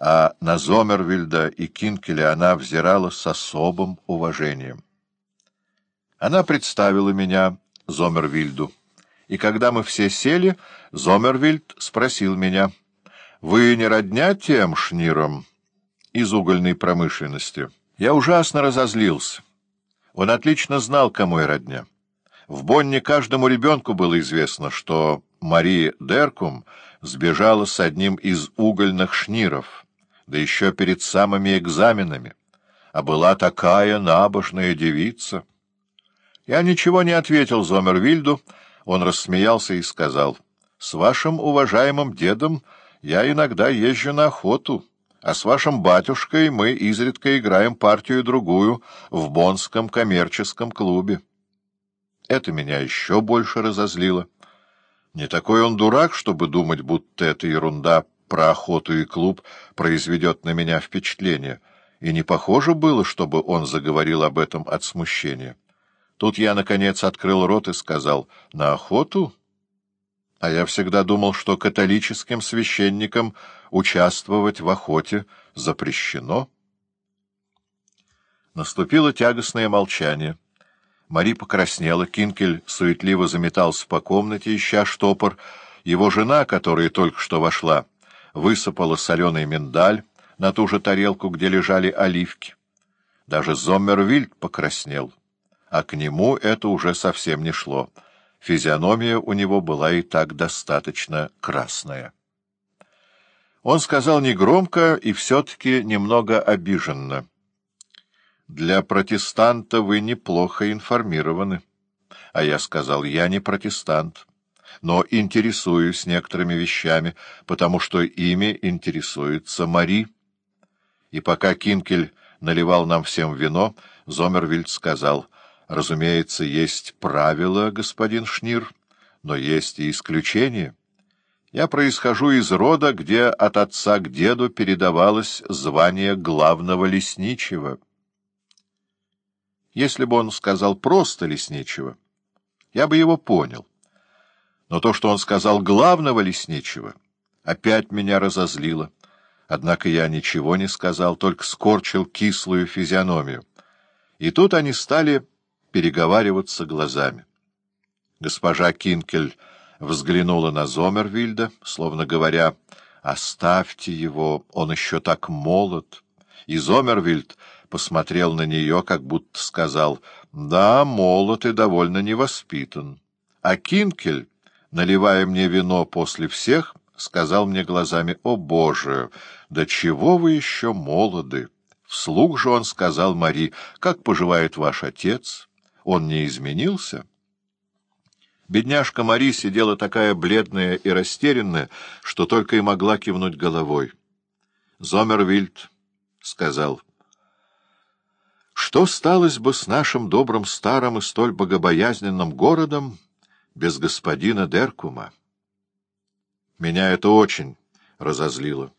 а на Зомервильда и Кинкеля она взирала с особым уважением. Она представила меня Зомервильду, и когда мы все сели, Зомервильд спросил меня, «Вы не родня тем шниром из угольной промышленности?» Я ужасно разозлился. Он отлично знал, кому я родня. В Бонне каждому ребенку было известно, что Мария Деркум сбежала с одним из угольных шниров — да еще перед самыми экзаменами, а была такая набожная девица. Я ничего не ответил Зомервильду, он рассмеялся и сказал, «С вашим уважаемым дедом я иногда езжу на охоту, а с вашим батюшкой мы изредка играем партию-другую в Бонском коммерческом клубе». Это меня еще больше разозлило. Не такой он дурак, чтобы думать, будто это ерунда про охоту и клуб произведет на меня впечатление, и не похоже было, чтобы он заговорил об этом от смущения. Тут я, наконец, открыл рот и сказал «На охоту?» А я всегда думал, что католическим священникам участвовать в охоте запрещено. Наступило тягостное молчание. Мари покраснела, Кинкель суетливо заметался по комнате, ища штопор. Его жена, которая только что вошла, высыпала соленый миндаль на ту же тарелку, где лежали оливки. Даже Зоммервильд покраснел, а к нему это уже совсем не шло. Физиономия у него была и так достаточно красная. Он сказал негромко и все-таки немного обиженно. «Для протестанта вы неплохо информированы». А я сказал, «Я не протестант» но интересуюсь некоторыми вещами, потому что ими интересуется Мари. И пока Кинкель наливал нам всем вино, Зомервильд сказал, «Разумеется, есть правила, господин Шнир, но есть и исключения. Я происхожу из рода, где от отца к деду передавалось звание главного лесничего». Если бы он сказал просто лесничего, я бы его понял. Но то, что он сказал главного лесничего, опять меня разозлило. Однако я ничего не сказал, только скорчил кислую физиономию. И тут они стали переговариваться глазами. Госпожа Кинкель взглянула на Зомервильда, словно говоря, «Оставьте его, он еще так молод». И Зомервильд посмотрел на нее, как будто сказал, «Да, молод и довольно невоспитан». А Кинкель наливая мне вино после всех, сказал мне глазами, «О, Боже, да чего вы еще молоды!» Вслух же он сказал Мари, «Как поживает ваш отец? Он не изменился?» Бедняжка Мари сидела такая бледная и растерянная, что только и могла кивнуть головой. Зомервильд сказал, «Что сталось бы с нашим добрым старым и столь богобоязненным городом, без господина Деркума. Меня это очень разозлило,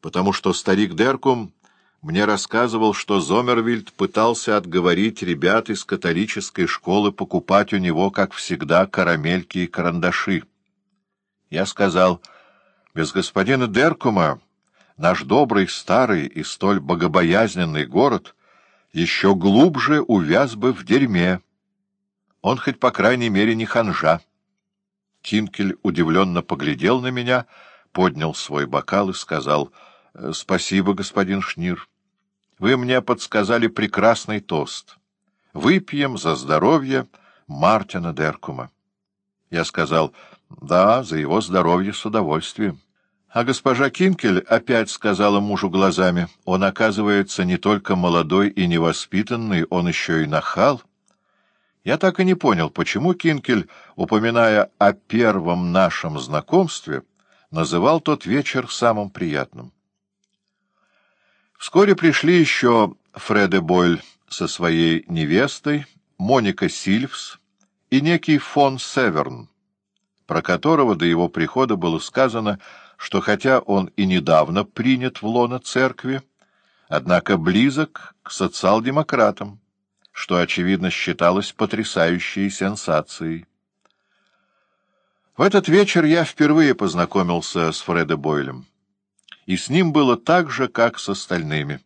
потому что старик Деркум мне рассказывал, что Зомервильд пытался отговорить ребят из католической школы покупать у него, как всегда, карамельки и карандаши. Я сказал, без господина Деркума наш добрый, старый и столь богобоязненный город еще глубже увяз бы в дерьме, он хоть по крайней мере не ханжа. Кинкель удивленно поглядел на меня, поднял свой бокал и сказал, «Э, — Спасибо, господин Шнир. Вы мне подсказали прекрасный тост. Выпьем за здоровье Мартина Деркума. Я сказал, — Да, за его здоровье с удовольствием. А госпожа Кинкель опять сказала мужу глазами, он, оказывается, не только молодой и невоспитанный, он еще и нахал. Я так и не понял, почему Кинкель, упоминая о первом нашем знакомстве, называл тот вечер самым приятным. Вскоре пришли еще Фреде Бойль со своей невестой, Моника Сильвс и некий фон Северн, про которого до его прихода было сказано, что хотя он и недавно принят в лоно церкви, однако близок к социал-демократам что, очевидно, считалось потрясающей сенсацией. В этот вечер я впервые познакомился с Фредо Бойлем. и с ним было так же, как с остальными.